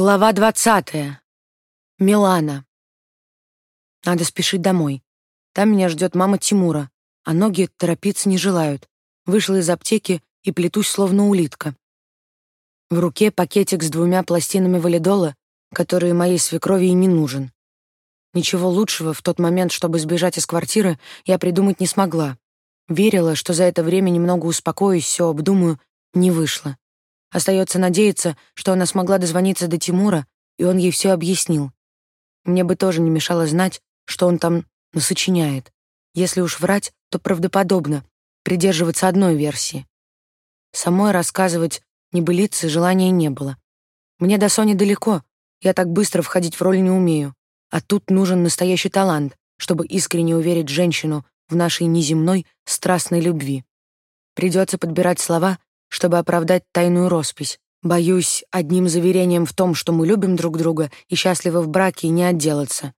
Глава двадцатая. Милана. Надо спешить домой. Там меня ждет мама Тимура, а ноги торопиться не желают. Вышла из аптеки и плетусь, словно улитка. В руке пакетик с двумя пластинами валидола, которые моей свекрови и не нужен. Ничего лучшего в тот момент, чтобы сбежать из квартиры, я придумать не смогла. Верила, что за это время немного успокоюсь, все обдумаю, не вышло. Остается надеяться, что она смогла дозвониться до Тимура, и он ей все объяснил. Мне бы тоже не мешало знать, что он там насочиняет. Если уж врать, то правдоподобно, придерживаться одной версии. Самой рассказывать небылицы желания не было. Мне до Сони далеко, я так быстро входить в роль не умею. А тут нужен настоящий талант, чтобы искренне уверить женщину в нашей неземной, страстной любви. Придется подбирать слова, чтобы оправдать тайную роспись. Боюсь, одним заверением в том, что мы любим друг друга и счастливы в браке, не отделаться.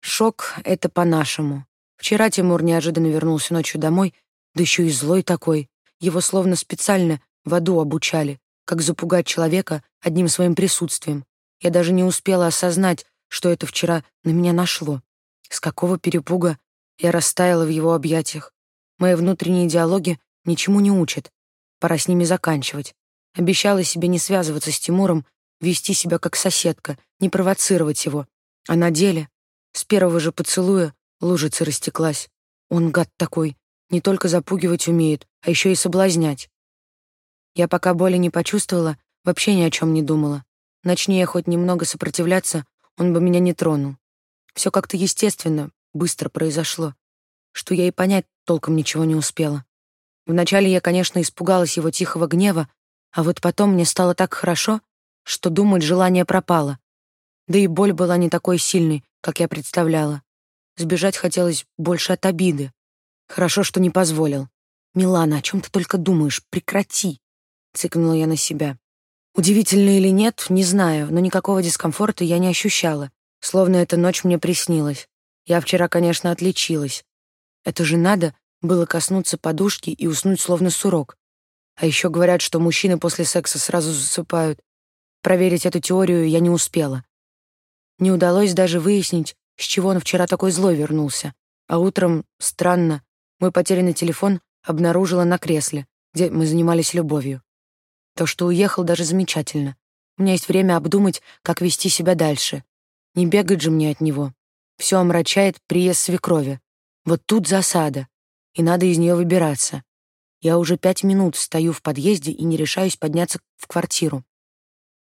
Шок — это по-нашему. Вчера Тимур неожиданно вернулся ночью домой, да еще и злой такой. Его словно специально в аду обучали, как запугать человека одним своим присутствием. Я даже не успела осознать, что это вчера на меня нашло. С какого перепуга я растаяла в его объятиях. Мои внутренние диалоги ничему не учат, Пора с ними заканчивать. Обещала себе не связываться с Тимуром, вести себя как соседка, не провоцировать его. А на деле с первого же поцелуя лужица растеклась. Он гад такой, не только запугивать умеет, а еще и соблазнять. Я пока боли не почувствовала, вообще ни о чем не думала. Начни я хоть немного сопротивляться, он бы меня не тронул. Все как-то естественно, быстро произошло, что я и понять толком ничего не успела. Вначале я, конечно, испугалась его тихого гнева, а вот потом мне стало так хорошо, что думать желание пропало. Да и боль была не такой сильной, как я представляла. Сбежать хотелось больше от обиды. Хорошо, что не позволил. «Милана, о чем ты только думаешь? Прекрати!» — цыкнула я на себя. Удивительно или нет, не знаю, но никакого дискомфорта я не ощущала, словно эта ночь мне приснилась. Я вчера, конечно, отличилась. Это же надо было коснуться подушки и уснуть словно сурок. А еще говорят, что мужчины после секса сразу засыпают. Проверить эту теорию я не успела. Не удалось даже выяснить, с чего он вчера такой злой вернулся. А утром, странно, мой потерянный телефон обнаружила на кресле, где мы занимались любовью. То, что уехал, даже замечательно. У меня есть время обдумать, как вести себя дальше. Не бегать же мне от него. Все омрачает приезд свекрови. Вот тут засада и надо из нее выбираться. Я уже пять минут стою в подъезде и не решаюсь подняться в квартиру.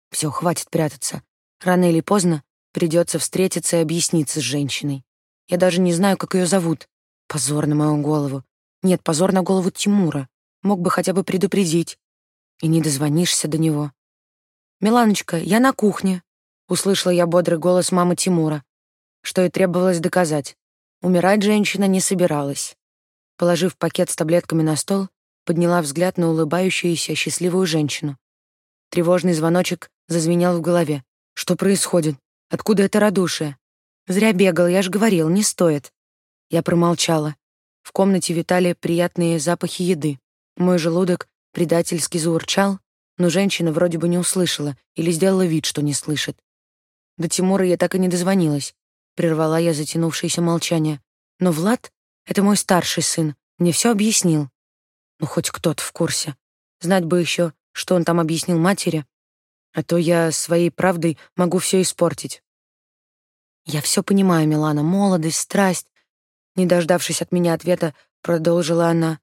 Все, хватит прятаться. Рано или поздно придется встретиться и объясниться с женщиной. Я даже не знаю, как ее зовут. Позор на мою голову. Нет, позор на голову Тимура. Мог бы хотя бы предупредить. И не дозвонишься до него. «Миланочка, я на кухне», — услышала я бодрый голос мамы Тимура, что и требовалось доказать. Умирать женщина не собиралась. Положив пакет с таблетками на стол, подняла взгляд на улыбающуюся счастливую женщину. Тревожный звоночек зазвенел в голове. Что происходит? Откуда это радушие? Зря бегал, я же говорил, не стоит. Я промолчала. В комнате витали приятные запахи еды. Мой желудок предательски заурчал, но женщина вроде бы не услышала или сделала вид, что не слышит. До Тимура я так и не дозвонилась. Прервала я затянувшееся молчание. Но Влад это мой старший сын. Мне все объяснил. Ну, хоть кто-то в курсе. Знать бы еще, что он там объяснил матери. А то я своей правдой могу все испортить. Я все понимаю, Милана. Молодость, страсть. Не дождавшись от меня ответа, продолжила она.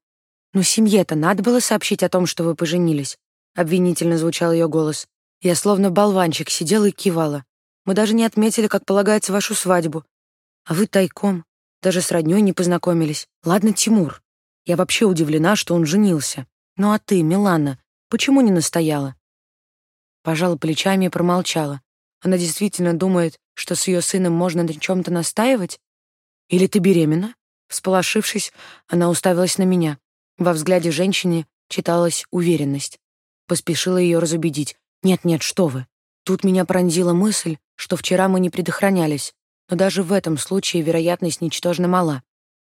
«Ну, семье-то надо было сообщить о том, что вы поженились», — обвинительно звучал ее голос. Я словно болванчик сидела и кивала. «Мы даже не отметили, как полагается, вашу свадьбу. А вы тайком. Даже с роднёй не познакомились. Ладно, Тимур. Я вообще удивлена, что он женился. Ну а ты, Милана, почему не настояла? Пожала плечами и промолчала. Она действительно думает, что с ее сыном можно на чем то настаивать? Или ты беременна? Всполошившись, она уставилась на меня. Во взгляде женщины читалась уверенность. Поспешила ее разубедить. «Нет-нет, что вы!» Тут меня пронзила мысль, что вчера мы не предохранялись но даже в этом случае вероятность ничтожно мала.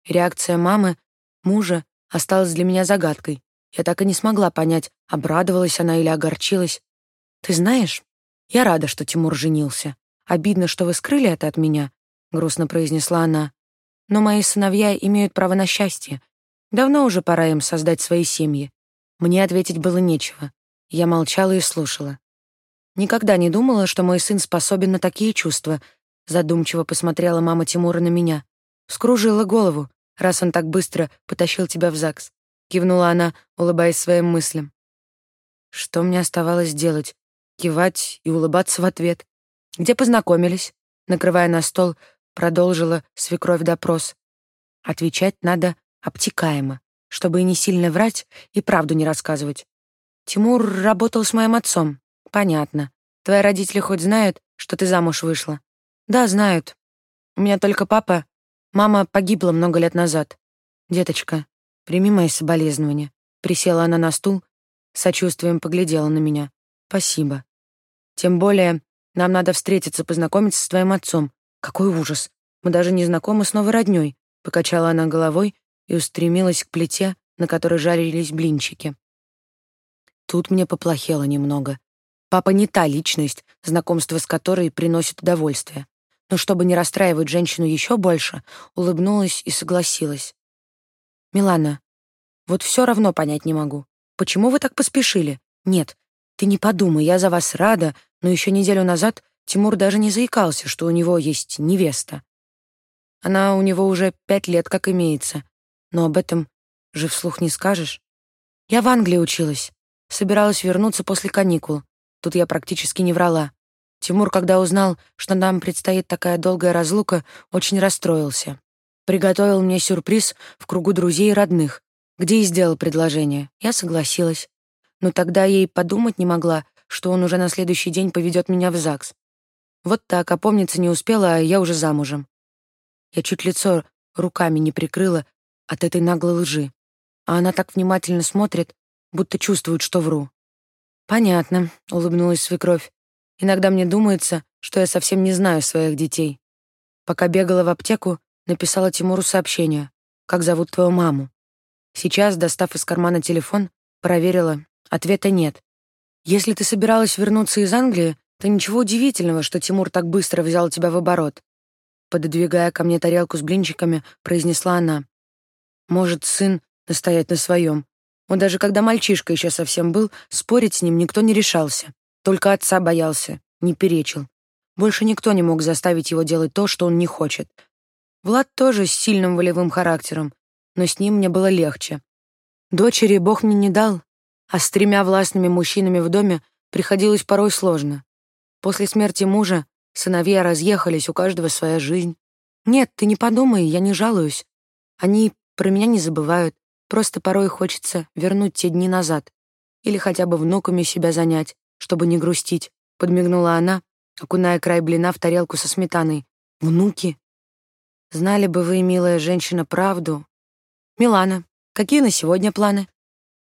Реакция мамы, мужа, осталась для меня загадкой. Я так и не смогла понять, обрадовалась она или огорчилась. «Ты знаешь, «Я рада, что Тимур женился. Обидно, что вы скрыли это от меня», — грустно произнесла она. «Но мои сыновья имеют право на счастье. Давно уже пора им создать свои семьи». Мне ответить было нечего. Я молчала и слушала. Никогда не думала, что мой сын способен на такие чувства. Задумчиво посмотрела мама Тимура на меня. Скружила голову, раз он так быстро потащил тебя в ЗАГС. Кивнула она, улыбаясь своим мыслям. Что мне оставалось делать? Кивать и улыбаться в ответ. Где познакомились? Накрывая на стол, продолжила свекровь допрос. Отвечать надо обтекаемо, чтобы и не сильно врать, и правду не рассказывать. Тимур работал с моим отцом. Понятно. Твои родители хоть знают, что ты замуж вышла? Да, знают. У меня только папа. Мама погибла много лет назад. Деточка, прими мои соболезнования. Присела она на стул, сочувствием поглядела на меня. Спасибо. Тем более, нам надо встретиться, познакомиться с твоим отцом. Какой ужас. Мы даже не знакомы с новой роднёй. Покачала она головой и устремилась к плите, на которой жарились блинчики. Тут мне поплохело немного. Папа не та личность, знакомство с которой приносит удовольствие. Но чтобы не расстраивать женщину еще больше, улыбнулась и согласилась. «Милана, вот все равно понять не могу. Почему вы так поспешили? Нет, ты не подумай, я за вас рада, но еще неделю назад Тимур даже не заикался, что у него есть невеста. Она у него уже пять лет как имеется, но об этом же вслух не скажешь. Я в Англии училась. Собиралась вернуться после каникул. Тут я практически не врала. Тимур, когда узнал, что нам предстоит такая долгая разлука, очень расстроился. Приготовил мне сюрприз в кругу друзей и родных, где и сделал предложение. Я согласилась. Но тогда я и подумать не могла, что он уже на следующий день поведет меня в ЗАГС. Вот так, опомниться не успела, а я уже замужем. Я чуть лицо руками не прикрыла от этой наглой лжи. А она так внимательно смотрит, будто чувствует, что вру. «Понятно», — улыбнулась свекровь. «Иногда мне думается, что я совсем не знаю своих детей. Пока бегала в аптеку, написала Тимуру сообщение. «Как зовут твою маму?» Сейчас, достав из кармана телефон, проверила. Ответа нет. «Если ты собиралась вернуться из Англии, то ничего удивительного, что Тимур так быстро взял тебя в оборот». Пододвигая ко мне тарелку с блинчиками, произнесла она. «Может, сын настоять на своем, он даже когда мальчишка еще совсем был, спорить с ним никто не решался. Только отца боялся, не перечил. Больше никто не мог заставить его делать то, что он не хочет. Влад тоже с сильным волевым характером, но с ним мне было легче. Дочери Бог мне не дал, а с тремя властными мужчинами в доме приходилось порой сложно. После смерти мужа сыновья разъехались, у каждого своя жизнь. Нет, ты не подумай, я не жалуюсь. Они про меня не забывают, Просто порой хочется вернуть те дни назад. Или хотя бы внуками себя занять, чтобы не грустить. Подмигнула она, окуная край блина в тарелку со сметаной. Внуки? Знали бы вы, милая женщина, правду. Милана, какие на сегодня планы?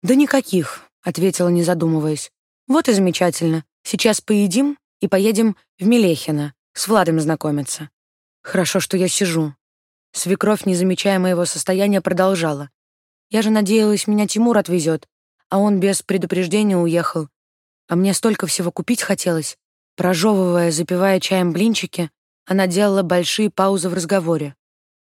Да никаких, ответила, не задумываясь. Вот и замечательно. Сейчас поедим и поедем в Мелехино с Владом знакомиться. Хорошо, что я сижу. Свекровь, не замечая моего состояния, продолжала. Я же надеялась, меня Тимур отвезет, а он без предупреждения уехал. А мне столько всего купить хотелось. Прожевывая, запивая чаем блинчики, она делала большие паузы в разговоре.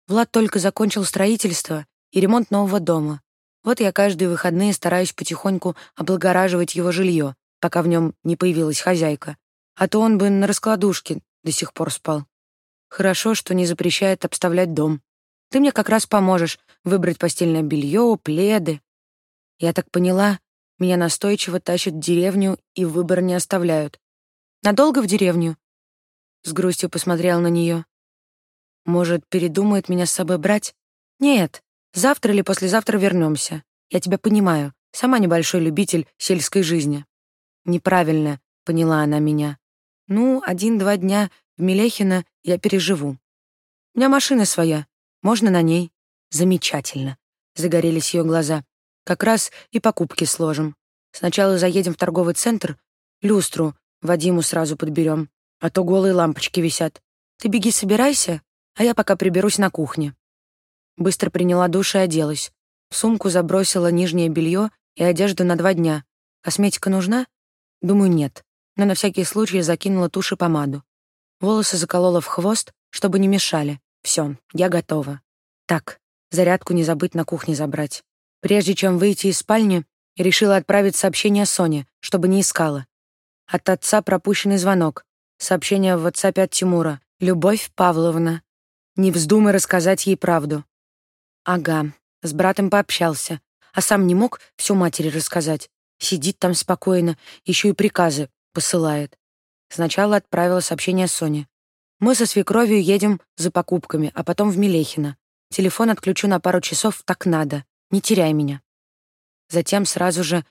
Влад только закончил строительство и ремонт нового дома. Вот я каждые выходные стараюсь потихоньку облагораживать его жилье, пока в нем не появилась хозяйка. А то он бы на раскладушке до сих пор спал. Хорошо, что не запрещает обставлять дом. Ты мне как раз поможешь выбрать постельное белье, пледы. Я так поняла, меня настойчиво тащат в деревню и выбор не оставляют. Надолго в деревню? С грустью посмотрел на нее. Может, передумает меня с собой брать? Нет, завтра или послезавтра вернемся. Я тебя понимаю, сама небольшой любитель сельской жизни. Неправильно поняла она меня. Ну, один-два дня в Мелехино я переживу. У меня машина своя, можно на ней? Замечательно. Загорелись ее глаза. Как раз и покупки сложим. Сначала заедем в торговый центр, люстру Вадиму сразу подберем, а то голые лампочки висят. Ты беги, собирайся, а я пока приберусь на кухне. Быстро приняла душ и оделась. В сумку забросила нижнее белье и одежду на два дня. Косметика нужна? Думаю, нет. но на всякий случай закинула тушь и помаду. Волосы заколола в хвост, чтобы не мешали. Все, я готова. Так, зарядку не забыть на кухне забрать. Прежде чем выйти из спальни, решила отправить сообщение Соне, чтобы не искала. От отца пропущенный звонок. Сообщение в WhatsApp от Тимура. «Любовь Павловна. Не вздумай рассказать ей правду». Ага, с братом пообщался, а сам не мог все матери рассказать. Сидит там спокойно, еще и приказы посылает. Сначала отправила сообщение Соне. Мы со свекровью едем за покупками, а потом в Мелехино. Телефон отключу на пару часов, так надо. Не теряй меня. Затем сразу же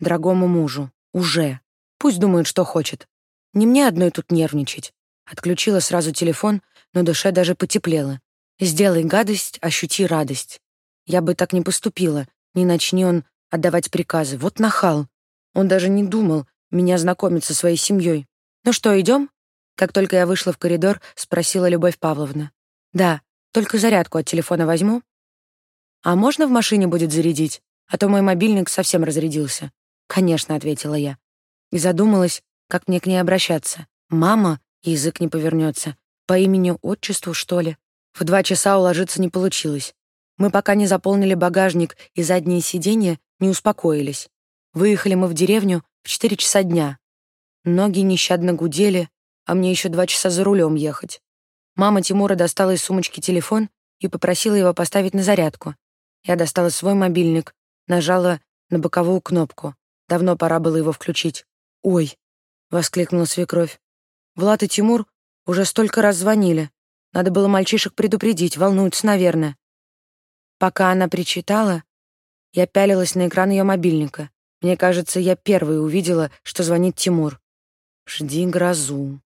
дорогому мужу. Уже. Пусть думает, что хочет. Не мне одной тут нервничать. Отключила сразу телефон, но душе даже потеплело. Сделай гадость, ощути радость. Я бы так не поступила, не начни он отдавать приказы. Вот нахал. Он даже не думал меня знакомить со своей семьей. «Ну что, идем?» Как только я вышла в коридор, спросила Любовь Павловна. «Да, только зарядку от телефона возьму». «А можно в машине будет зарядить? А то мой мобильник совсем разрядился». «Конечно», — ответила я. И задумалась, как мне к ней обращаться. «Мама?» — язык не повернется. По имени-отчеству, что ли? В два часа уложиться не получилось. Мы пока не заполнили багажник и задние сиденья, не успокоились. Выехали мы в деревню в четыре часа дня. Ноги нещадно гудели, а мне еще два часа за рулем ехать. Мама Тимура достала из сумочки телефон и попросила его поставить на зарядку. Я достала свой мобильник, нажала на боковую кнопку. Давно пора было его включить. «Ой!» — воскликнула свекровь. «Влад и Тимур уже столько раз звонили. Надо было мальчишек предупредить, волнуются, наверное». Пока она причитала, я пялилась на экран ее мобильника. Мне кажется, я первой увидела, что звонит Тимур. «Жди грозу»,